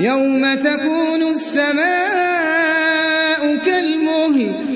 يوم تكون السماء كالمهل